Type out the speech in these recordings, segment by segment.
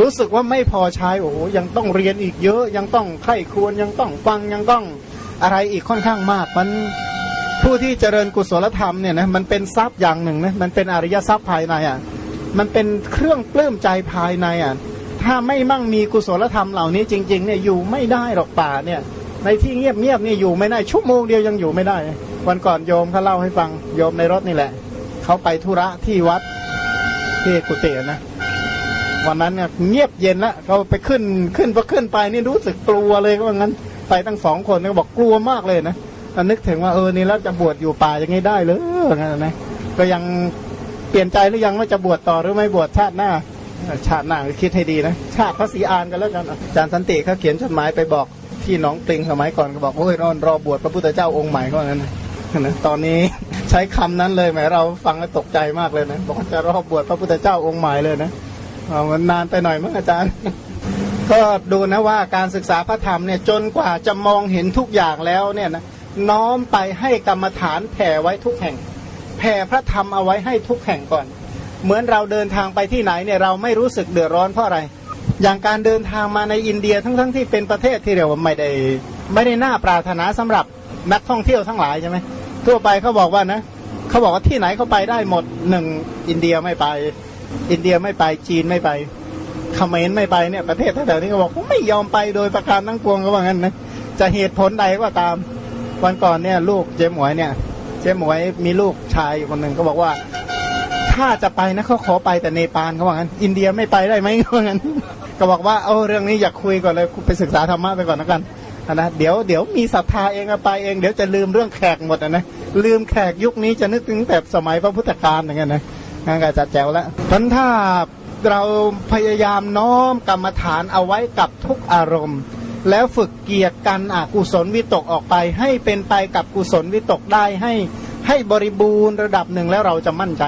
รู้สึกว่าไม่พอใช้โอ้โหยังต้องเรียนอีกเยอะ ยังต้องไข้ควรยังต้องฟังยังต้องอะไรอีกค่อนข้างมาก มันผู้ที่เจริญกุศลธรรมเนี่ยนะมันเป็นทรัพย์อย่างหนึ่งนะมันเป็นอริยทรัพย์ภายในอะมันเป็นเครื่องปลื้มใจภายในอะถ้าไม่มั่งมีกุศลธรรมเหล่านี้จริงๆเนี่ยอยู่ไม่ได้หรอกป่าเนี่ย ในที่เงียบๆนี่ยอยู่ไม่ได้ชั่วโมงเดียวยังอยู่ไม่ได้ วันก่อนโยมเขาเล่าให้ฟังโยมในรถนี่แหละเขาไปธุระที่วัดที่กุฏินะ วันนั้นเนี่ยเงียบเย็นละเขาไปขึ้นขึ้นพอขึ้นไปนี่รู้สึกกลัวเลยว่างั้น ไปตั้งสองคนเขาบอกกลัวมากเลยนะนึกถึงว่าเออนี่แล้วจะบวชอยู่ป่ายังไงได้เลยงั้นนะก็ยังเปลี่ยนใจหรือยังว่าจะบวชต่อหรือไม่บวชชาติหน้า ชาติหน้าคิดให้ดีนะชาติพระศรีอานกันแล้วกันอาจารย์สันติเขาเขียนจดหมายไปบอกที่น้องปริงสมัยก่อนก็บอกโอ้ยรอนรอบวชพระพุทธเจ้าองค์ใหม่ก็งั้นนะตอนนี้ใช้คำนั้นเลยแหมเราฟังแล้วตกใจมากเลยนะบอกจะรอบบวชพระพุทธเจ้าองค์ใหม่เลยนะ เอามันนานไปหน่อยมั้งอาจารย์ ก็ดูนะว่าการศึกษาพระธรรมเนี่ยจนกว่าจะมองเห็นทุกอย่างแล้วเนี่ยนะน้อมไปให้กรรมฐานแผ่ไว้ทุกแห่ง แผ่พระธรรมเอาไว้ให้ทุกแห่งก่อน เหมือนเราเดินทางไปที่ไหนเนี่ยเราไม่รู้สึกเดือดร้อนเพราะอะไร อย่างการเดินทางมาในอินเดียทั้งๆทที่เป็นประเทศที่เรียกว่าไม่ได้ไม่ได้น่าปรารถนาสำหรับนักท่องเที่ยวทั้งหลายใช่ไหมทั่วไปเขาบอกว่านะเขาบอกว่าที่ไหนเขาไปได้หมดหนึ่งอินเดียไม่ไป อินเดียไม่ไปจีนไม่ไปเขมรไม่ไปเนี่ยประเทศแถวนี้เขาบอกไม่ยอมไปโดยประการทั้งปวงเขาว่างั้นนะจะเหตุผลใดก็ตามวันก่อนเนี่ยลูกเจ๊หมวยเนี่ย เจ๊หมวยมีลูกชายคนหนึ่งเขาบอกว่า ถ้าจะไปนะเขาขอไปแต่เนปาลเขาบอกงั้น อินเดียไม่ไปได้ไหมเขาบอกงั้น ก็บอกว่าเอาเรื่องนี้อยากคุยก่อนเลยไปศึกษาธรรมะไปก่อนแล้วกันนะเดี๋ยวเดี๋ยวมีศรัทธาเองไปเองเดี๋ยวจะลืมเรื่องแขกหมดนะลืมแขกยุคนี้จะนึกถึงแต่สมัยพระพุทธกาลอย่างเงี้ยนะ งั้นก็จะแจ๋วแล้วพันถ้าเราพยายามน้อมกรรมฐานเอาไว้กับทุกอารมณ์ แล้วฝึกเกียรติกันอกุศลวิตกออกไป ให้เป็นไปกับกุศลวิตกได้ให้ให้บริบูรณ์ระดับหนึ่งแล้วเราจะมั่นใจ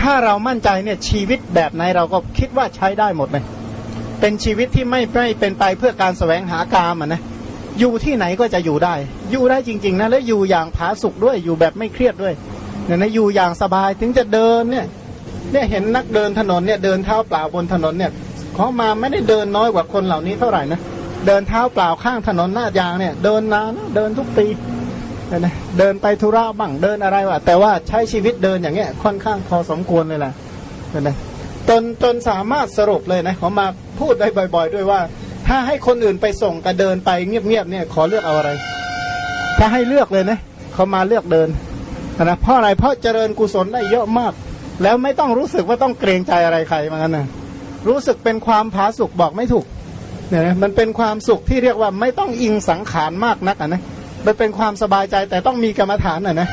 ถ้าเรามั่นใจเนี่ยชีวิตแบบไหนเราก็คิดว่าใช้ได้หมดเลยเป็นชีวิตที่ไม่ไม่เป็นไปเพื่อการแสวงหากามอะนะอยู่ที่ไหนก็จะอยู่ได้ อยู่ได้จริง ๆนะแล้วอยู่อย่างผาสุกด้วยอยู่แบบไม่เครียดด้วย เนี่ยนะอยู่อย่างสบายถึงจะเดินเนี่ยเนี่ยเห็นนักเดินถนนเนี่ยเดินเท้าเปล่าบนถนนเนี่ยเขามาไม่ได้เดินน้อยกว่าคนเหล่านี้เท่าไหร่นะเดินเท้าเปล่าข้างถนนหน้ายางเนี่ยเดินนานเดินทุกปีนะเดินไปธุระบ้างเดินอะไรวะแต่ว่าใช้ชีวิตเดินอย่างเงี้ยค่อนข้างพอสมควรเลยแหละนะจนจนสามารถสรุปเลยนะเขามาพูดได้บ่อย ๆ ด้วยว่า ถ้าให้คนอื่นไปส่งกับเดินไปเงียบๆเนี่ยขอเลือกเอาอะไร ถ้าให้เลือกเลยนะเขามาเลือกเดิน นะเพราะอะไรเพราะเจริญกุศลได้เยอะมาก แล้วไม่ต้องรู้สึกว่าต้องเกรงใจอะไรใครเหมือนกันนะรู้สึกเป็นความผาสุกบอกไม่ถูกเนี่ยนะมันเป็นความสุขที่เรียกว่าไม่ต้องอิงสังขารมากนักนะมันเป็นความสบายใจแต่ต้องมีกรรมฐานอะนะ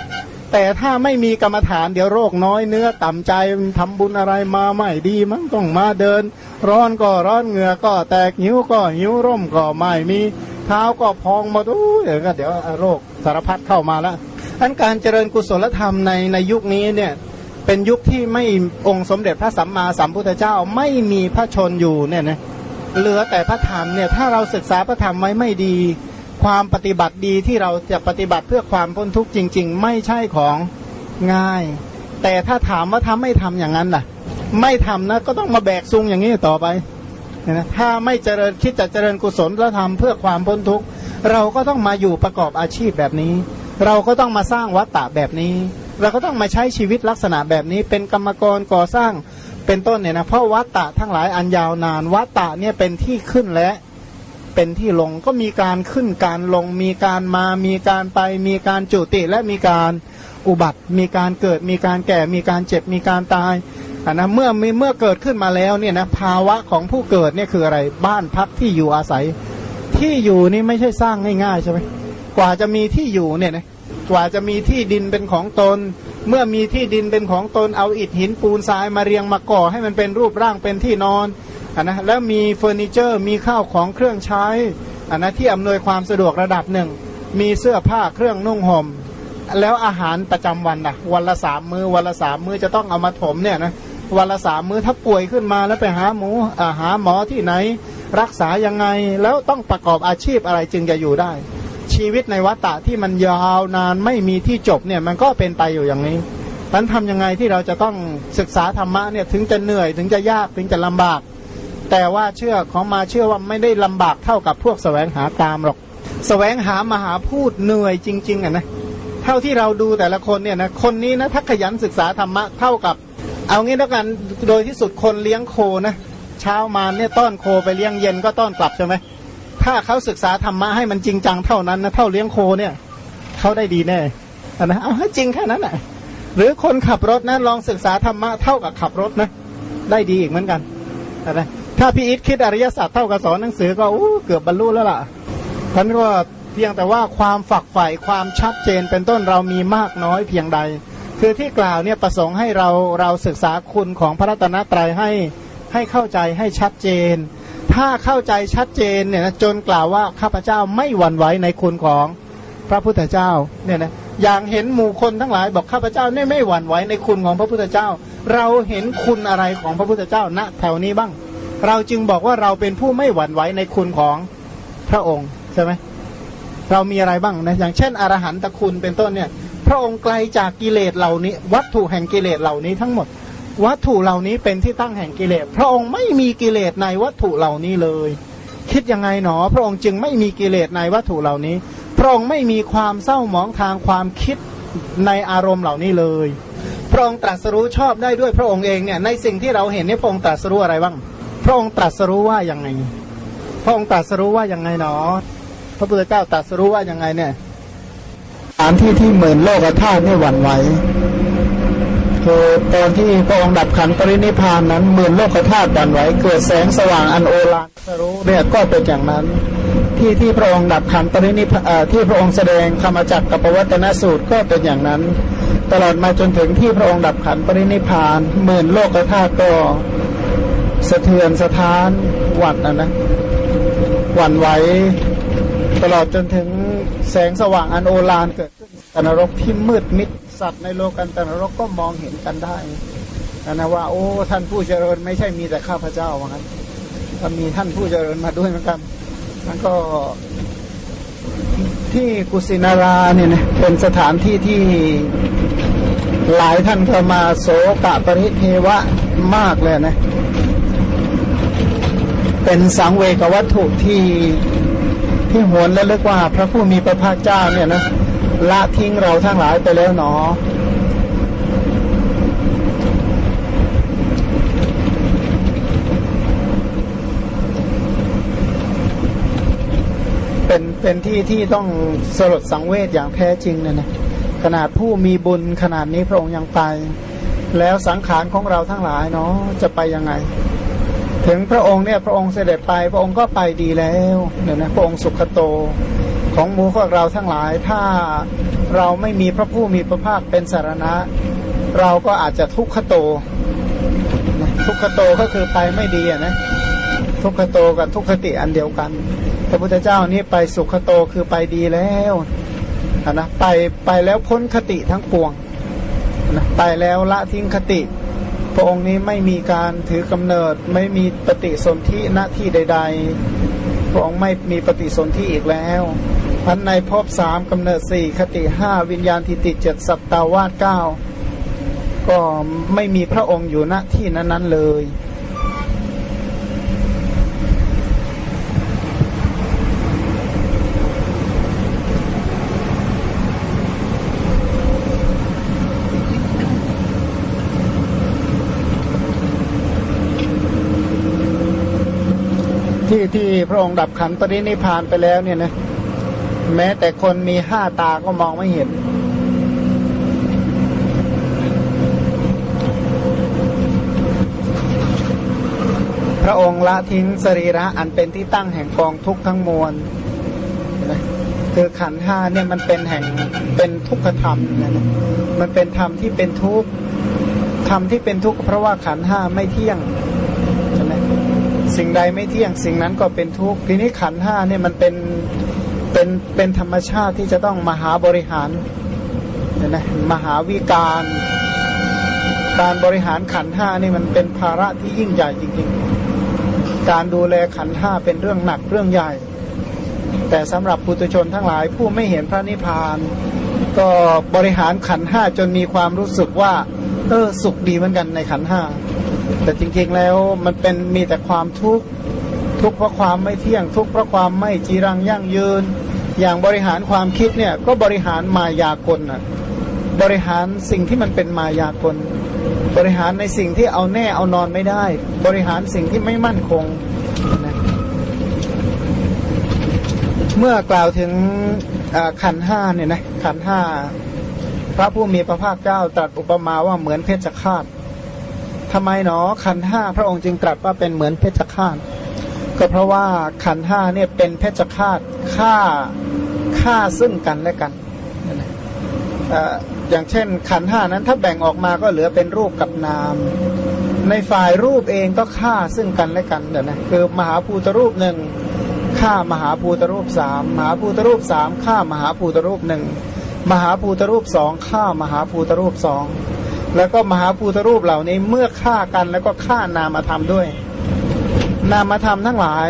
แต่ถ้าไม่มีกรรมฐานเดี๋ยวโรคน้อยเนื้อต่ำใจทำบุญอะไรมาไม่ดีมั้งต้องมาเดิน ร้อนก็ร้อนเหงื่อก็แตกหิวก็หิวร่มก็ไม่มีเท้าก็พองหมดอู้เดี๋ยวก็เดี๋ยวโรคสารพัดเข้ามาแล้ว อันการเจริญกุศลธรรมในในยุคนี้เนี่ยเป็นยุคที่ไม่องค์สมเด็จพระสัมมาสัมพุทธเจ้าไม่มีพระชนอยู่เนี่ยนะเหลือแต่พระธรรมเนี่ยถ้าเราศึกษาพระธรรมไว้ไม่ดี ความปฏิบัติดีที่เราจะปฏิบัติเพื่อความพ้นทุกข์จริง ๆ ไม่ใช่ของง่าย แต่ถ้าถามว่าทำไม่ทำอย่างนั้นล่ะ ไม่ทำนะก็ต้องมาแบกซุงอย่างนี้ต่อไปนะถ้าไม่เจริญคิดจะเจริญกุศลแล้วทำเพื่อความพ้นทุกข์เราก็ต้องมาอยู่ประกอบอาชีพแบบนี้ เราก็ต้องมาสร้างวัตตะแบบนี้ เราก็ต้องมาใช้ชีวิตลักษณะแบบนี้ เป็นกรรมกรก่อสร้างเป็นต้นเนี่ยนะเพราะวัตตะทั้งหลายอันยาวนานวัตตะเนี่ยเป็นที่ขึ้นและเป็นที่ลงก็มีการขึ้นการลง มีการมามีการไป มีการจุติและมีการอุบัติ มีการเกิดมีการแก่ มีการเจ็บมีการตายอันนะเมื่อมีเมื่อเกิดขึ้นมาแล้วเนี่ยนะภาวะของผู้เกิดเนี่ยคืออะไรบ้านพักที่อยู่อาศัย ที่อยู่นี่ไม่ใช่สร้างง่ายๆใช่ไหม กว่าจะมีที่อยู่เนี่ยนะกว่าจะมีที่ดินเป็นของตน เมื่อมีที่ดินเป็นของตนเอาอิฐหินปูนทรายมาเรียงมาก่อให้มันเป็นรูปร่างเป็นที่นอนอันนะแล้วมีเฟอร์นิเจอร์มีข้าวของเครื่องใช้อันนะที่อำนวยความสะดวกระดับหนึ่ง มีเสื้อผ้าเครื่องนุ่งห่มแล้วอาหารประจำวันนะวันละสามมือวันละสามมือจะต้องเอามาถมเนี่ยนะวันละสามมือถ้าป่วยขึ้นมาแล้วไปหาหมูอาหาหมอที่ไหน รักษายังไงแล้วต้องประกอบอาชีพอะไรจึงจะอยู่ได้ ชีวิตในวัฏฏะที่มันยาวนานไม่มีที่จบเนี่ยมันก็เป็นไปอยู่อย่างนี้ท่านทำยังไงที่เราจะต้องศึกษาธรรมะเนี่ยถึงจะเหนื่อยถึงจะยากถึงจะลำบาก แต่ว่าเชื่อของมาเชื่อว่าไม่ได้ลำบากเท่ากับพวกแสวงหากามหรอกแสวงหามหาพูดเหนื่อยจริงๆอะนะเท่าที่เราดูแต่ละคนเนี่ยนะคนนี้นะถ้าขยันศึกษาธรรมะเท่ากับ เอางี้แล้วกันโดยที่สุดคนเลี้ยงโคนะเช้ามาเนี่ยต้อนโคไปเลี้ยงเย็นก็ต้อนกลับใช่ไหม ถ้าเขาศึกษาธรรมะให้มันจริงจังเท่านั้นนะเท่าเลี้ยงโคเนี่ยเขาได้ดีแน่อะนะเอาให้จริงแค่นั้นแหละหรือคนขับรถนะลองศึกษาธรรมะเท่ากับขับรถนะ ได้ดีอีกเหมือนกันนะถ้าพี่อิทคิดอริยสัจเท่ากับสอนหนังสือก็อู้เกือบบรรลุแล้วล่ะท่านก็เพียงแต่ว่าความฝักใฝ่ความชัดเจนเป็นต้นเรามีมากน้อยเพียงใด คือที่กล่าวเนี่ยประสงค์ให้เราเราศึกษาคุณของพระรัตนตรัยให้ให้เข้าใจให้ชัดเจน ถ้าเข้าใจชัดเจนเนี่ยนะจนกล่าวว่าข้าพเจ้าไม่หวั่นไหวในคุณของพระพุทธเจ้าเนี่ยนะอย่างเห็นหมู่คนทั้งหลายบอกข้าพเจ้าเนี่ยไม่หวั่นไหวในคุณของพระพุทธเจ้า เราเห็นคุณอะไรของพระพุทธเจ้าณแถวนี้บ้าง เราจึงบอกว่าเราเป็นผู้ไม่หวั่นไหวในคุณของพระองค์ใช่ไหมเรามีอะไรบ้างนะอย่างเช่น อรหันตคุณเป็นต้นเนี่ย พระองค์ไกลจากกิเลสเหล่านี้ วัตถุแห่งกิเลสเหล่านี้ทั้งหมด วัตถุเหล่านี้เป็นที่ตั้งแห่งกิเลส พระองค์ไม่มีกิเลสในวัตถุเหล่านี้เลย คิดยังไงหนอ พระองค์จึงไม่มีกิเลสในวัตถุเหล่านี้ พระองค์ไม่มีความเศร้าหมองทางความคิดในอารมณ์เหล่านี้เลย พระองค์ตรัสรู้ชอบได้ด้วยพระองค์เองเนี่ยในสิ่งที่เราเห็นนี่พระองค์ตรัสรู้อะไรบ้าง พระองค์ตรัสรู้ว่ายังไง พระองค์ตรัสรู้ว่ายังไงหนอ พระพุทธเจ้าตรัสรู้ว่ายังไงเนี่ยสถานที่ที่เหมือนโลกธาตุนี่หวั่นไหว คือตอนที่พระองค์ดับขันปรินิพานนั้นเหมือนโลกธาตุหวั่นไหวเกิดแสงสว่างอันโอฬารรัสรู้เนี่ยก็เป็นอย่างนั้น ที่ที่พระองค์ดับขันปรินิพานที่พระองค์แสดงธรรมจักรกับปวัตนสูตรก็เป็นอย่างนั้น ตลอดมาจนถึงที่พระองค์ดับขันปรินิพานหมื่นโลกธาตุก็สะเทือนสะท้านหวั่นนะนะหวั่นไหวตลอดจนถึงแสงสว่างอันโอฬารเกิด ตนรกที่มืดมิดสัตว์ในโลกันตนรกก็มองเห็นกันได้นะนะว่า โอ้ท่านผู้เจริญไม่ใช่มีแต่ข้าพเจ้าว่างั้นก็มีท่านผู้เจริญมาด้วยเหมือนกันมันก็ที่กุสินาราเนี่ยนะเป็นสถานที่ที่หลายท่านเขามาโสกะปริเทวะมากเลยนะ เป็นสังเวกวัตถุที่ที่หวนและเรียกว่าพระผู้มีพระภาคเจ้าเนี่ยนะ ละทิ้งเราทั้งหลายไปแล้วหนอ เป็นเป็นที่ที่ต้องสลดสังเวชอย่างแท้จริงเนี่ยนะขนาดผู้มีบุญขนาดนี้พระองค์ยังไป แล้วสังขารของเราทั้งหลายเนาะจะไปยังไง ถึงพระองค์เนี่ยพระองค์เสด็จไป พระองค์ก็ไปดีแล้วเนี่ยนะพระองค์สุขโต ของหมูของเราทั้งหลาย ถ้าเราไม่มีพระผู้มีพระภาคเป็นสารณะ เราก็อาจจะทุกขโต ทุกขโตก็คือไปไม่ดีนะทุกขโตกับทุกขติอันเดียวกัน พระพุทธเจ้านี่ไปสุขโตคือไปดีแล้วนะไปไปแล้วพ้นคติทั้งปวงนะไปแล้วละทิ้งคติ พระองค์นี้ไม่มีการถือกำเนิดไม่มีปฏิสนธิหน้าที่ใด ๆ พระองค์ไม่มีปฏิสนธิอีกแล้ว พันในภพสามกำเนิดสี่คติห้าวิญญาณทิติเจ็ดสัตตาวาสเก้าก็ไม่มีพระองค์อยู่ณที่นั้น ๆ เลย ที่ที่พระองค์ดับขันปรินิพานไปแล้วเนี่ยนะ แม้แต่คนมีห้าตาก็มองไม่เห็น พระองค์ละทิ้งสรีระอันเป็นที่ตั้งแห่งกองทุกข์ทั้งมวลคือขันธ์ห้าเนี่ยมันเป็นแห่งเป็นทุกขธรรมนะมันเป็นธรรมที่เป็นทุกข์ธรรมที่เป็นทุกข์เพราะว่าขันธ์ห้าไม่เที่ยงใช่ไหมสิ่งใดไม่เที่ยงสิ่งนั้นก็เป็นทุกข์ทีนี้ขันธ์ห้าเนี่ยมันเป็น เป็นเป็นธรรมชาติที่จะต้องมหาบริหารนไหมหาวิการ การบริหารขันธ์ห้านี่มันเป็นภาระที่ยิ่งใหญ่จริงๆ การดูแลขันธ์ห้าเป็นเรื่องหนักเรื่องใหญ่ แต่สำหรับปุถุชนทั้งหลายผู้ไม่เห็นพระนิพพาน ก็บริหารขันธ์ห้าจนมีความรู้สึกว่าเออสุขดีเหมือนกันในขันธ์ห้าแต่จริงๆแล้วมันเป็นมีแต่ความทุกข์ ทุกข์เพราะความไม่เที่ยง ทุกข์เพราะความไม่จีรังยั่งยืน อย่างบริหารความคิดเนี่ยก็บริหารมายากลนะบริหารสิ่งที่มันเป็นมายากล บริหารในสิ่งที่เอาแน่เอานอนไม่ได้ บริหารสิ่งที่ไม่มั่นคงนะเมื่อกล่าวถึงขันห้าเนี่ยนะขันห้าพระผู้มีพระภาคเจ้าตรัสอุปมาว่าเหมือนเพชฌฆาตทำไมหนอขันห้าพระองค์จึงตรัสว่าเป็นเหมือนเพชฌฆาต ก็เพราะว่าขันห้าเนี่ยเป็นเพชฌฆาตฆ่าฆ่าซึ่งกันและกันอย่างเช่น ขันห้านั้นถ้าแบ่งออกมาก็เหลือเป็นรูปกับนาม ในฝ่ายรูปเองก็ฆ่าซึ่งกันและกันเดี๋ยวนะคือมหาภูตรูปหนึ่งฆ่ามหาภูตรูปสามมหาภูตรูปสามฆ่ามหาภูตรูปหนึ่งมหาภูตรูปสองฆ่ามหาภูตรูปสองแล้วก็มหาภูตรูปเหล่านี้เมื่อฆ่ากันแล้วก็ฆ่านามธรรมด้วย นามธรรมทั้งหลาย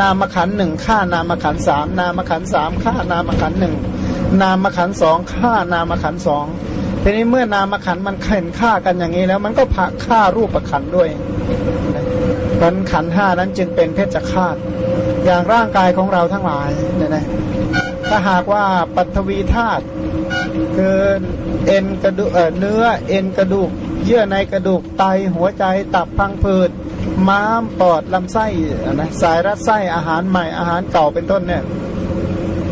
นามขันหนึ่งฆ่านามขันสามนามขันสามฆ่านามขันหนึ่งนามขันสองฆ่านามขันสองทีนี้เมื่อนามขันมันเข็นฆ่ากันอย่างนี้แล้ว มันก็ผักฆ่ารูปขันด้วยขันขันห้านั้นจึงเป็นเพชฌฆาตอย่างร่างกายของเราทั้งหลายเนี่ยนะถ้าหากว่าปัทวีธาตุคือเอ็นกระดูกเนื้อเอ็นกระดูก เยื่อในกระดูกไตหัวใจตับพังผืด ม้ามปอดลำไส้นะสายรัดไส้อาหารใหม่อาหารเก่าเป็นต้นเนี่ย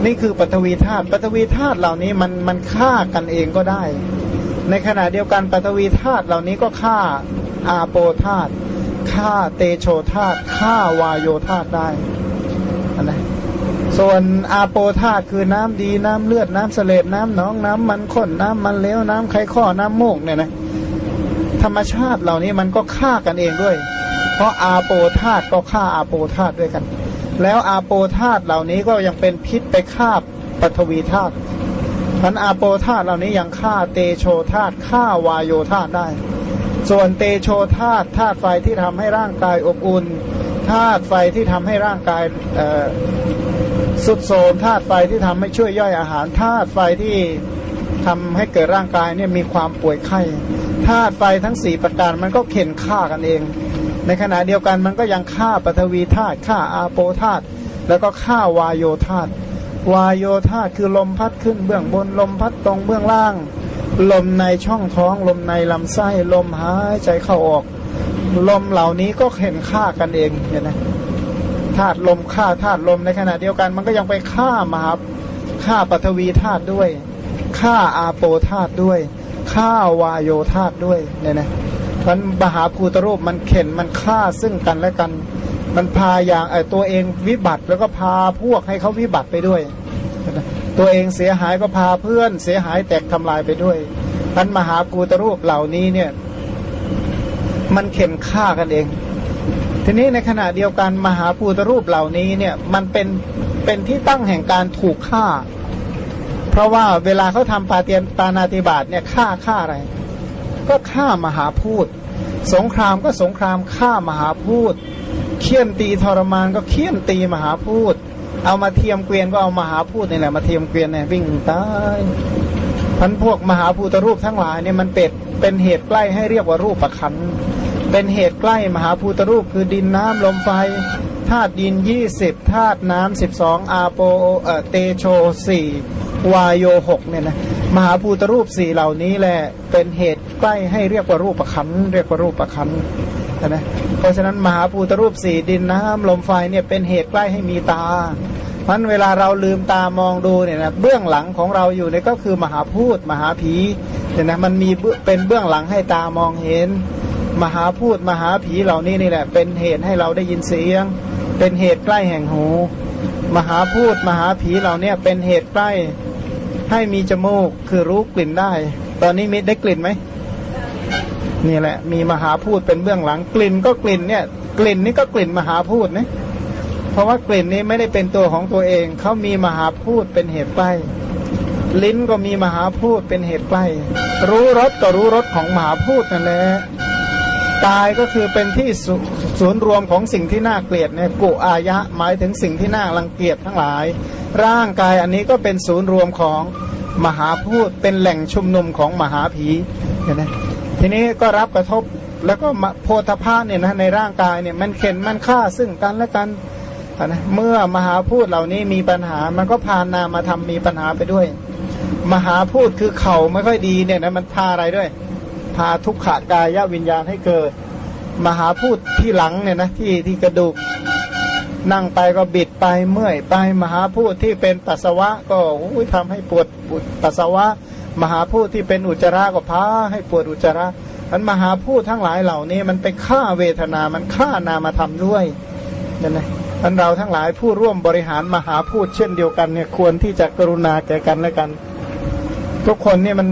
นี่คือปัทวีธาตุปัทวีธาตุเหล่านี้มันมันฆ่ากันเองก็ได้ ในขณะเดียวกันปัทวีธาตุเหล่านี้ก็ฆ่าอาโปธาตุฆ่าเตโชธาตุฆ่าวายโยธาตุได้นะส่วนอาโปธาตุคือน้ำดีน้ำเลือดน้ำเสลดน้ำหนองน้ำมันข้นน้ำมันเลวน้ำไขข้อน้ำมูกเนี่ยนะธรรมชาติเหล่านี้มันก็ฆ่ากันเองด้วย เพราะอาโปธาตก็ฆ่าอาโปธาตด้วยกัน แล้วอาโปธาตเหล่านี้ก็ยังเป็นพิษไปฆ่าปฐวีธาตุพันอาโปธาตเหล่านี้ยังฆ่าเตโชธาตฆ่าวายโยธาตได้ ส่วนเตโชธาตธาตุไฟที่ทำให้ร่างกายอบอุ่นธาตุไฟที่ทำให้ร่างกายสุดโทมธาตุไฟที่ทำให้ช่วยย่อยอาหารธาตุไฟที่ทำให้เกิดร่างกายเนี่ยมีความป่วยไข้ธาตุไฟทั้งสี่ประการมันก็เข็นฆ่ากันเอง ในขณะเดียวกันมันก็ยังฆ่าปฐวีธาตุฆ่าอาโปธาตุแล้วก็ฆ่าวายโยธาตุวายโยธาตุคือลมพัดขึ้นเบื้องบนลมพัดตรงเบื้องล่าง ลมในช่องท้อง ลมในลำไส้ลมหายใจเข้าออก ลมเหล่านี้ก็เห็นฆ่ากันเองเห็นไหมธาตุลมฆ่าธาตุลมในขณะเดียวกัน มันก็ยังไปฆ่ามหาฆ่าปฐวีธาตุด้วยฆ่าอาโปธาตุด้วยฆ่าวายโยธาตุด้วยเนี่ยนะ มันมหาภูตรูปมันเข็นมันฆ่าซึ่งกันและกัน มันพาอย่างไอตัวเองวิบัติแล้วก็พาพวกให้เขาวิบัติไปด้วย ตัวเองเสียหายก็พาเพื่อน เสียหายแตกทำลายไปด้วยมันมหาภูตรูปเหล่านี้เนี่ย มันเข็นฆ่ากันเอง ทีนี้ในขณะเดียวกันมหาภูตรูปเหล่านี้เนี่ยมันเป็นเป็นที่ตั้งแห่งการถูกฆ่า เพราะว่าเวลาเขาทำปาเตียนปานาติบาตเนี่ยฆ่าฆ่าอะไร ก็ฆ่ามหาพูด สงครามก็สงครามฆ่ามหาพูดเคี่ยนตีทรมานก็เคี่ยนตีมหาพูด เอามาเทียมเกวียนก็เอามหาพูดนี่แหละมาเทียมเกวียนเนี่ยวิ่งตายพันพวกมหาภูตรูปทั้งหลายเนี่ยมันเป็ดเป็นเหตุใกล้ให้เรียกว่ารูปประคันเป็นเหตุใกล้มหาภูตรูปคือดินน้ำลมไฟธาตุดินยี่สิบธาตุน้ำสิบสองอาโปเอเตโชสี่ วายโยหกเนี่ยนะมหาภูตรูปสี่เหล่านี้แหละเป็นเหตุใกล้ให้เรียกว่ารูปประคันเรียกว่ารูปประคันนะเพราะฉะนั้นมหาภูตรูปสี่ดินน้ำลมไฟเนี่ยเป็นเหตุใกล้ให้มีตาเพราะเวลาเราลืมตามองดูเนี่ยนะเบื้องหลังของเราอยู่เนี่ยก็คือมหาพูดมหาผีเนี่ยนะมันมีเป็นเบื้องหลังให้ตามองเห็น มหาพูดมหาผีเหล่านี้นี่แหละ เป็นเหตุให้เราได้ยินเสียง เป็นเหตุใกล้แห่งหู มหาพูดมหาผีเหล่านี้เป็นเหตุใกล้ ให้มีจมูกคือรู้กลิ่นได้ ตอนนี้มีได้กลิ่นไหมนี่แหละ มีมหาพูดเป็นเบื้องหลังกลิ่นก็กลิ่นเนี่ย กลิ่นนี่ก็กลิ่นมหาพูดนะเพราะว่ากลิ่นนี้ไม่ได้เป็นตัวของตัวเองเขามีมหาพูดเป็นเหตุใกล้ลิ้นก็มีมหาพูดเป็นเหตุใกล้รู้รสก็รู้รสของมหาพูดนั่นแหละตายก็คือเป็นที่ศูนย์รวมของสิ่งที่น่าเกลียดเนี่ยกุอายะหมายถึงสิ่งที่น่ารังเกียจทั้งหลาย ร่างกายอันนี้ก็เป็นศูนย์รวมของมหาพูดเป็นแหล่งชุมนุมของมหาผีเห็นไหมทีนี้ก็รับกระทบแล้วก็โพธาภาเนี่ยนะในร่างกายเนี่ยมันเข็นมันฆ่าซึ่งกันและกันนะเมื่อมหาพูดเหล่านี้มีปัญหามันก็พานามาทำมีปัญหาไปด้วย มหาพูดคือเข่าไม่ค่อยดีเนี่ยนะมันพาอะไรด้วย พาทุกขากายวิญญาณให้เกิด มหาพูดที่หลังเนี่ยนะที่ที่กระดูก นั่งไปก็บิดไปเมื่อยไปมหาพูดที่เป็นปัสสาวะ ก็ทำให้ปวดปวดปัสสาวะ มหาพูดที่เป็นอุจจาระก็พาให้ปวดอุจจาระมันมหาพูดทั้งหลายเหล่านี้มันไปฆ่าเวทนามันฆ่านามาทำด้วยนั่นไงอันเราทั้งหลายผู้ร่วมบริหารมหาพูดเช่นเดียวกันเนี่ยควรที่จะกรุณาแก่กันและกัน ทุกคนเนี่ยมัน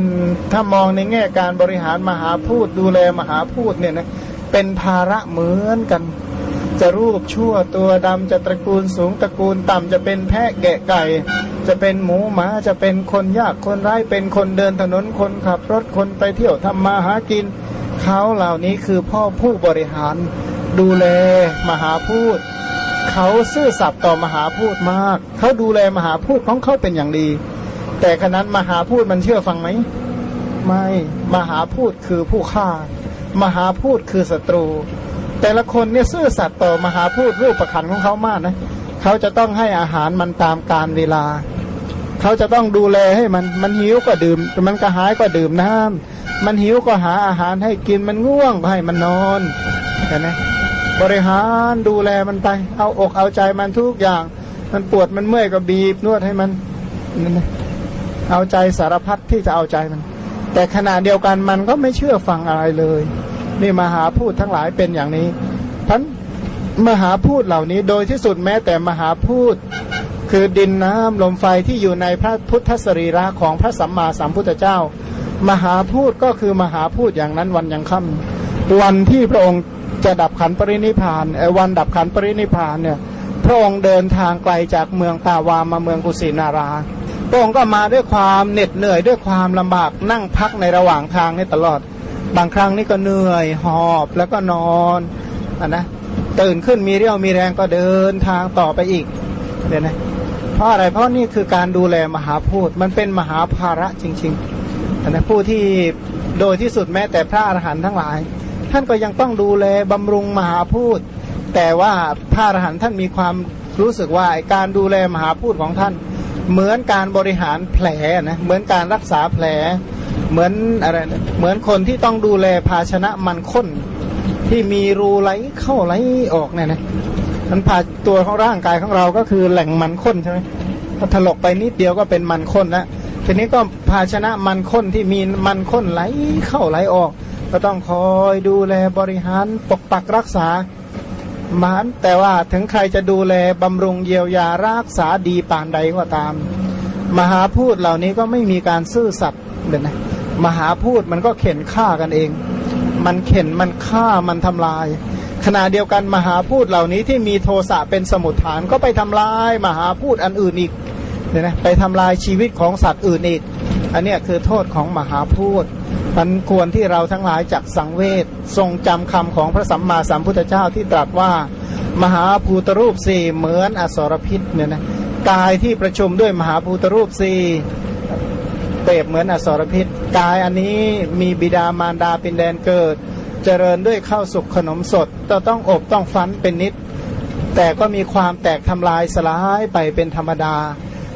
ถ้ามองในแง่การบริหารมหาพูดดูแลมหาพูดเนี่ยนะเป็นภาระเหมือนกัน จะรูปชั่วตัวดำจะตระกูลสูงตระกูลต่ำจะเป็นแพะแกะไก่ จะเป็นหมูหมาจะเป็นคนยากคนไร้เป็นคนเดินถนนคนขับรถคนไปเที่ยวทำมาหากิน เขาเหล่านี้คือพ่อผู้บริหาร ดูแลมหาพูดเขาซื่อสัตย์ต่อมหาพูดมาก เขาดูแลมหาพูดของเขาเป็นอย่างดี แต่ขนั้นมหาพูดมันเชื่อฟังไหมไม่มหาพูดคือผู้ฆ่ามหาพูดคือศัตรู แต่ละคนเนี่ยซื่อสัตย์ต่อมหาพูดรูปประคันของเขามากนะเขาจะต้องให้อาหารมันตามการเวลา เขาจะต้องดูแลให้มันมันหิวก็ดื่ม มันกระหายก็ดื่มน้ำมันหิวก็หาอาหารให้กินมันง่วงก็ให้มันนอนเห็นไหมบริหารดูแลมันไป เอาอกเอาใจมันทุกอย่าง มันปวดมันเมื่อยก็บีบนวดให้มันนั่นนะเอาใจสารพัดที่จะเอาใจมัน แต่ขณะเดียวกันมันก็ไม่เชื่อฟังอะไรเลย นี่มหาพูดทั้งหลายเป็นอย่างนี้ท่านมหาพูดเหล่านี้โดยที่สุดแม้แต่มหาพูดคือดินน้ำลมไฟที่อยู่ในพระพุทธสรีระของพระสัมมาสัมพุทธเจ้า มหาพูดก็คือมหาพูดอย่างนั้นวันยังค่ำวันที่พระองค์จะดับขันปรินิพานไอ้วันดับขันปรินิพานเนี่ยพระองค์เดินทางไกลจากเมืองตาวามมาเมืองกุสินาราพระองค์ก็มาด้วยความเหน็ดเหนื่อยด้วยความลำบากนั่งพักในระหว่างทางนี่ตลอด บางครั้งนี่ก็เหนื่อยหอบแล้วก็นอนอนะตื่นขึ้นมีเรี่ยวมีแรงก็เดินทางต่อไปอีกเดี๋ยนะเพราะอะไรเพราะนี่คือการดูแลมหาพูดมันเป็นมหาภาระจริงๆนะผู้ที่โดยที่สุดแม้แต่พระอรหันต์ทั้งหลาย ท่านก็ยังต้องดูแลบำรุงมหาพูดแต่ว่าพระอรหันต์ท่านมีความรู้สึกว่าการดูแลมหาพูดของท่าน เหมือนการบริหารแผลนะเหมือนการรักษาแผล เหมือนอะไรเหมือนคนที่ต้องดูแลภาชนะมันข้นที่มีรูไหลเข้าไหลออกเนี่ยนะมันผ่าตัวของร่างกายของเราก็คือแหล่งมันข้นใช่ไหมถ้าถลกไปนิดเดียวก็เป็นมันข้นแล้วทีนี้ก็ภาชนะมันข้นที่มีมันข้นไหลเข้าไหลออก ก็ต้องคอยดูแลบริหารปกปักรักษามันแต่ว่าถึงใครจะดูแลบำรุงเยียวยารักษาดีปานใดก็ตาม มหาพูดเหล่านี้ก็ไม่มีการซื่อสัตย์เด่นนะ มหาพูดมันก็เข็นฆ่ากันเอง มันเข็นมันฆ่ามันทำลาย ขณะเดียวกันมหาพูดเหล่านี้ที่มีโทสะเป็นสมุทฐานก็ไปทำลายมหาพูดอันอื่นอีกเนี่ยนะไปทำลายชีวิตของสัตว์อื่นอีก อันนี้คือโทษของมหาพูดมันควรที่เราทั้งหลายจักสังเวชทรงจำคำของพระสัมมาสัมพุทธเจ้าที่ตรัสว่า มหาภูตรูปสี่เหมือนอสรพิษเนี่ยนะกายที่ประชุมด้วยมหาภูตรูปสี่ เปรียบเหมือนอสรพิษ กายอันนี้มีบิดามารดาเป็นแดนเกิด เจริญด้วยข้าวสุกขนมสดจะต้องอบต้องฟันเป็นนิด แต่ก็มีความแตกทำลายสลายไปเป็นธรรมดา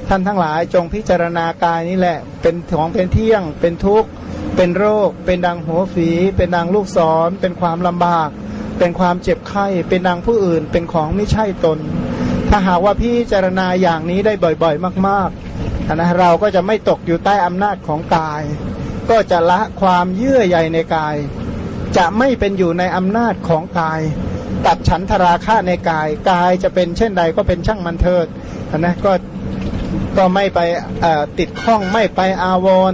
ท่านทั้งหลายจงพิจารณากายนี้แหละ เป็นของเป็นเที่ยง เป็นทุกข์ เป็นโรค เป็นดังหัวฝี เป็นดังลูกศร เป็นความลำบาก เป็นความเจ็บไข้เป็นดังผู้อื่น เป็นของไม่ใช่ตน ถ้าหากว่าพิจารณาอย่างนี้ได้บ่อยๆ มากๆ นะเราก็จะไม่ตกอยู่ใต้อำนาจของกาย ก็จะละความเยื่อใยในกาย จะไม่เป็นอยู่ในอำนาจของกาย ตัดฉันทราคะในกาย กายจะเป็นเช่นใดก็เป็นช่างมันเถิดนะก็ก็ไม่ไปติดข้องไม่ไปอาวร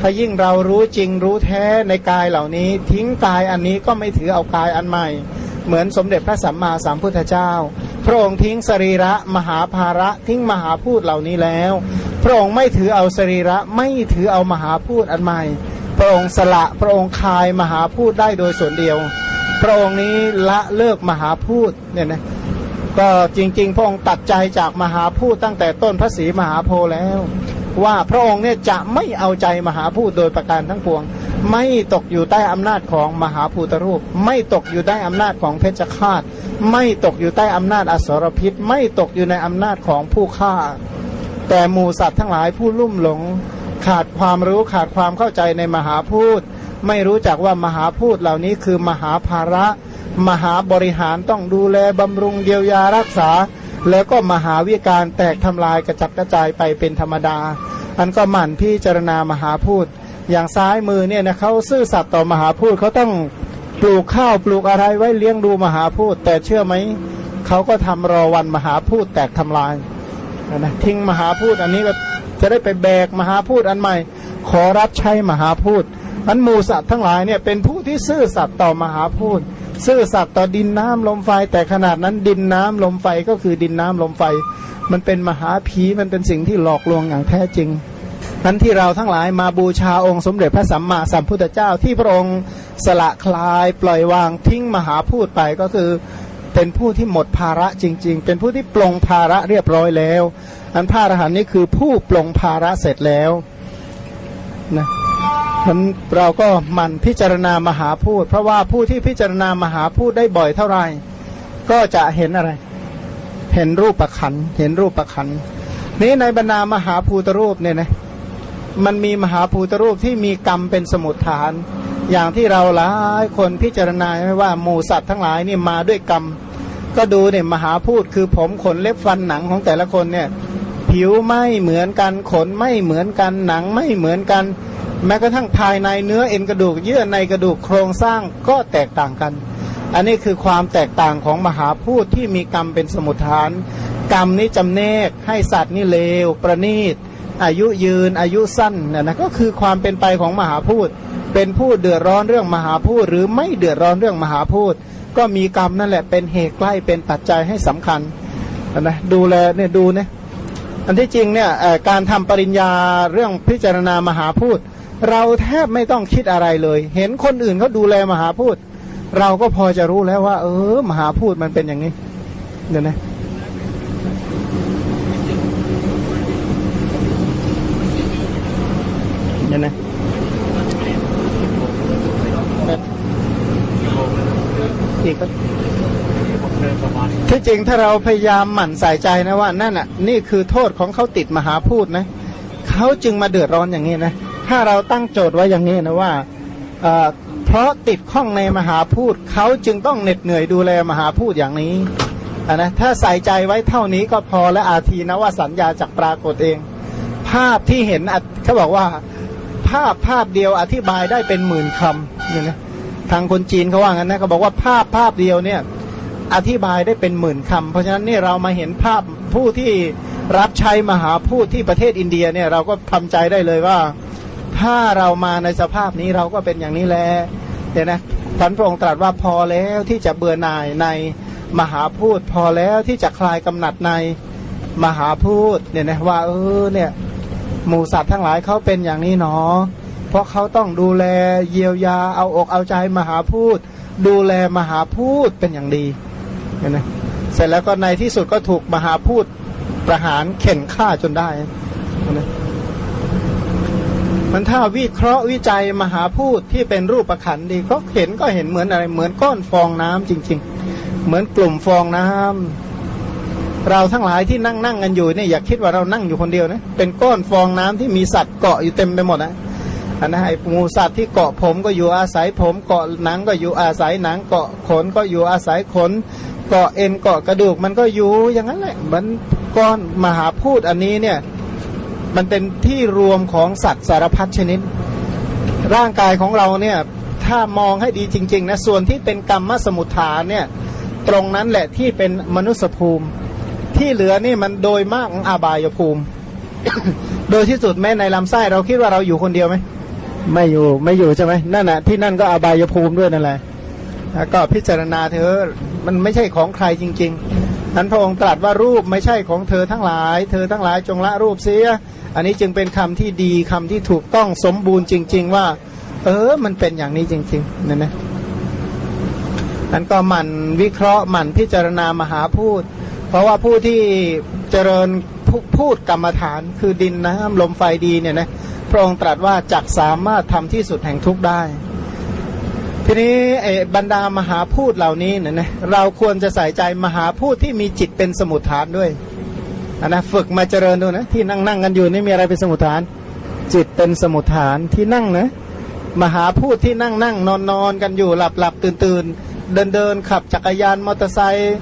ถ้ายิ่งเรารู้จริงรู้แท้ในกายเหล่านี้ ทิ้งกายอันนี้ก็ไม่ถือเอากายอันใหม่ เหมือนสมเด็จพระสัมมาสัมพุทธเจ้า พระองค์ทิ้งสรีระมหาภาระทิ้งมหาพูดเหล่านี้แล้ว ระองค์ไม่ถือเอาสรีระไม่ถือเอามหาพูดอันใหม่ พระองค์สละพระองค์คายมหาพูดได้โดยส่วนเดียว พระองค์นี้ละเลิกมหาพูดเนี่ยนะก็จริง ๆ พระองค์ตัดใจจากมหาพูดตั้งแต่ต้นพระศรีมหาโพธิ์แล้ว ว่าพระองค์เนี่ยจะไม่เอาใจมหาพูดโดยประการทั้งปวง ไม่ตกอยู่ใต้อำนาจของมหาภูตรูป ไม่ตกอยู่ใต้อำนาจของเพชฌฆาต ไม่ตกอยู่ใต้อำนาจอสรพิษ ไม่ตกอยู่ในอำนาจของผู้ฆ่า แต่หมูสัตว์ทั้งหลายผู้ลุ่มหลง ขาดความรู้ขาดความเข้าใจในมหาพูด ไม่รู้จักว่ามหาพูดเหล่านี้คือมหาภาระ มหาบริหารต้องดูแลบำรุงเยียวยารักษา แล้วก็มหาวิการแตกทำลายกระจัดกระจายไปเป็นธรรมดา อันก็หมั่นพิจารณามหาพูด อย่างซ้ายมือเนี่ยนะเขาซื่อสัตย์ต่อมหาพูดเขาต้องปลูกข้าวปลูกอะไรไว้เลี้ยงดูมหาพูด แต่เชื่อไหมเขาก็ทำรอวันมหาพูดแตกทำลาย นะทิ้งมหาพูดอันนี้ก็จะได้ไปแบกมหาพูดอันใหม่ ขอรับใช้มหาพูดอันหมูสัตว์ทั้งหลายเนี่ยเป็นผู้ที่ซื่อสัตย์ต่อมหาพูดซื่อสัตย์ต่อดินน้ำลมไฟ แต่ขนาดนั้นดินน้ำลมไฟก็คือดินน้ำลมไฟ มันเป็นมหาผีมันเป็นสิ่งที่หลอกลวงอย่างแท้จริงนั้นที่เราทั้งหลายมาบูชาองค์สมเด็จพระสัมมาสัมพุทธเจ้าที่พระองค์สละคลายปล่อยวางทิ้งมหาพูดไปก็คือ เป็นผู้ที่หมดภาระจริง ๆ เป็นผู้ที่ปลงภาระเรียบร้อยแล้ว อันพระอรหันต์นี้คือผู้ปลงภาระเสร็จแล้วนะฉะนั้นเราก็มันพิจารณามหาพูด เพราะว่าผู้ที่พิจารณามหาพูดได้บ่อยเท่าไหร่ ก็จะเห็นอะไร เห็นรูปประคันเห็นรูปประคันนี้ในบรรดามหาภูตรูปเนี่ยนะมันมีมหาภูตรูปที่มีกรรมเป็นสมุดฐาน อย่างที่เราหลายคนพิจารณาไว้ว่าหมูสัตว์ทั้งหลายนี่มาด้วยกรรม ก็ดูเนี่ยมหาพูดคือผมขนเล็บฟันหนังของแต่ละคนเนี่ย ผิวไม่เหมือนกันขนไม่เหมือนกันหนังไม่เหมือนกัน แม้กระทั่งภายในเนื้อเอ็นกระดูกเยื่อในกระดูกโครงสร้างก็แตกต่างกัน อันนี้คือความแตกต่างของมหาพูดที่มีกรรมเป็นสมุทฐาน กรรมนี้จำแนกให้สัตว์นี่เลว ประณีตอายุยืนอายุสั้นนะนะก็คือความเป็นไปของมหาพูดเป็นผู้เดือดร้อนเรื่องมหาพูดหรือไม่เดือดร้อนเรื่องมหาพูด ก็มีกรรมนั่นแหละเป็นเหตุใกล้เป็นปัจจัยให้สำคัญนะดูแลเนี่ยดูเนี่ยอันที่จริงเนี่ยการทำปริญญาเรื่องพิจารณามหาพูดเราแทบไม่ต้องคิดอะไรเลย เห็นคนอื่นเขาดูแลมหาพูดเราก็พอจะรู้แล้วว่า เออ มหาพูดมันเป็นอย่างนี้เดี๋ยวนะเดี๋ยวนะ อีกที่จริงถ้าเราพยายามหมั่นใส่ใจนะว่านั่นอะ นี่คือโทษของเขาติดมหาพูดนะเขาจึงมาเดือดร้อนอย่างนี้นะถ้าเราตั้งโจทย์ไว้อย่างนี้นะว่าเพราะติดข้องในมหาพูดเขาจึงต้องเหน็ดเหนื่อยดูแลมหาพูดอย่างนี้นะถ้าใส่ใจไว้เท่านี้ก็พอและอาทีนะว่าสัญญาจากปรากฏเอง ภาพที่เห็นเขาบอกว่า ภาพภาพเดียวอธิบายได้เป็นหมื่นคำเนี่ยนะ ทางคนจีนเขาว่างั้นนะเขาบอกว่าภาพภาพเดียวเนี่ยอธิบายได้เป็นหมื่นคำเพราะฉะนั้นนี่เรามาเห็นภาพผู้ที่รับใช้มหาพูดที่ประเทศอินเดียเนี่ยเราก็ทำใจได้เลยว่า ถ้าเรามาในสภาพนี้เราก็เป็นอย่างนี้แหละเดี๋ยนะพันพระองค์ตรัสว่าพอแล้วที่จะเบื่อหน่ายในมหาพูดพอแล้วที่จะคลายกำหนัดในมหาพูดเนี่ยนะว่าเออเนี่ยหมูสัตว์ทั้งหลายเขาเป็นอย่างนี้เนาะ ราะเขาต้องดูแลเยียวยาเอาอกเอาใจมหาพูด ดูแลมหาพูดเป็นอย่างดีเห็นไหมเสร็จแล้วก็ในที่สุดก็ถูกมหาพูดประหารเข็นฆ่าจนได้นะมันถ้าวิเคราะห์วิจัยมหาพูดที่เป็นรูปประขันดีก็เห็นก็เห็นเหมือนอะไร เหมือนก้อนฟองน้ำจริง ๆ เหมือนกลุ่มฟองน้ำเราทั้งหลายที่นั่งนั่งกันอยู่เนี่ยอย่าคิดว่าเรานั่งอยู่คนเดียวนะเป็นก้อนฟองน้ำที่มีสัตว์เกาะอยู่เต็มไปหมดนะ อันนั้นไอ้มูสัตว์ที่เกาะผมก็อยู่อาศัยผม เกาะหนังก็อยู่อาศัยหนัง เกาะขนก็อยู่อาศัยขน เกาะเอ็นเกาะกระดูกมันก็อยู่อย่างนั้นแหละมันก้อนมหาพูดอันนี้เนี่ยมันเป็นที่รวมของสัตว์สารพัดชนิด ร่างกายของเราเนี่ยถ้ามองให้ดีจริงๆนะส่วนที่เป็นกรรมสมุทฐานเนี่ยตรงนั้นแหละที่เป็นมนุษยภูมิ ที่เหลือนี่มันโดยมากอาบายภูมิ โดยที่สุดแม้ในลำไส้เราคิดว่าเราอยู่คนเดียวไหม ไม่อยู่ไม่อยู่ใช่ไหมนั่นแหะที่นั่นก็อบายภูมิด้วยนั่นแหละก็พิจารณาเธอมันไม่ใช่ของใครจริง ๆ นั้นพระองค์ตรัสว่ารูปไม่ใช่ของเธอทั้งหลาย เธอทั้งหลายจงละรูปเสีย อันนี้จึงเป็นคำที่ดีคำที่ถูกต้องสมบูรณ์จริง ๆ ว่า เออ มันเป็นอย่างนี้จริงๆนั่นนะนั้นก็หมั่นวิเคราะห์หมั่นพิจารณามหาพูด เพราะว่าผู้ที่เจริญพูดกรรมฐานคือดินน้ำลมไฟดีเนี่ยนะ พระองค์ตรัสว่าจักสามารถทำที่สุดแห่งทุกข์ได้ ทีนี้ไอ้บรรดามหาพูดเหล่านี้เนี่ยนะเราควรจะใส่ใจมหาพูดที่มีจิตเป็นสมุทฐานด้วยนนะฝึกมาเจริญดูนะที่นั่งนั่งกันอยู่นี่มีอะไรเป็นสมุทฐาน จิตเป็นสมุทฐานที่นั่งนะมหาพูดที่นั่งนั่งนอนนอนกันอยู่หลับหลับตื่นตื่นเดินเดินขับจักรยานมอเตอร์ไซค์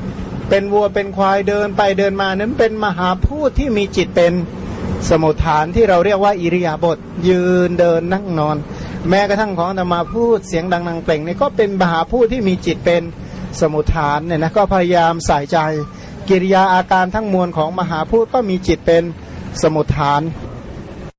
เป็นวัวเป็นควายเดินไปเดินมานั้นเป็นมหาพูดที่มีจิตเป็น สมุทฐานที่เราเรียกว่าอิริยาบถยืนเดินนั่งนอน แม้กระทั่งของธรรมาพูดเสียงดังนังเปล่งนี่ก็เป็นมหาพูดที่มีจิตเป็นสมุทฐานเนี่ยนะก็พยายามใส่ใจ กิริยาอาการทั้งมวลของมหาพูดก็มีจิตเป็นสมุทฐาน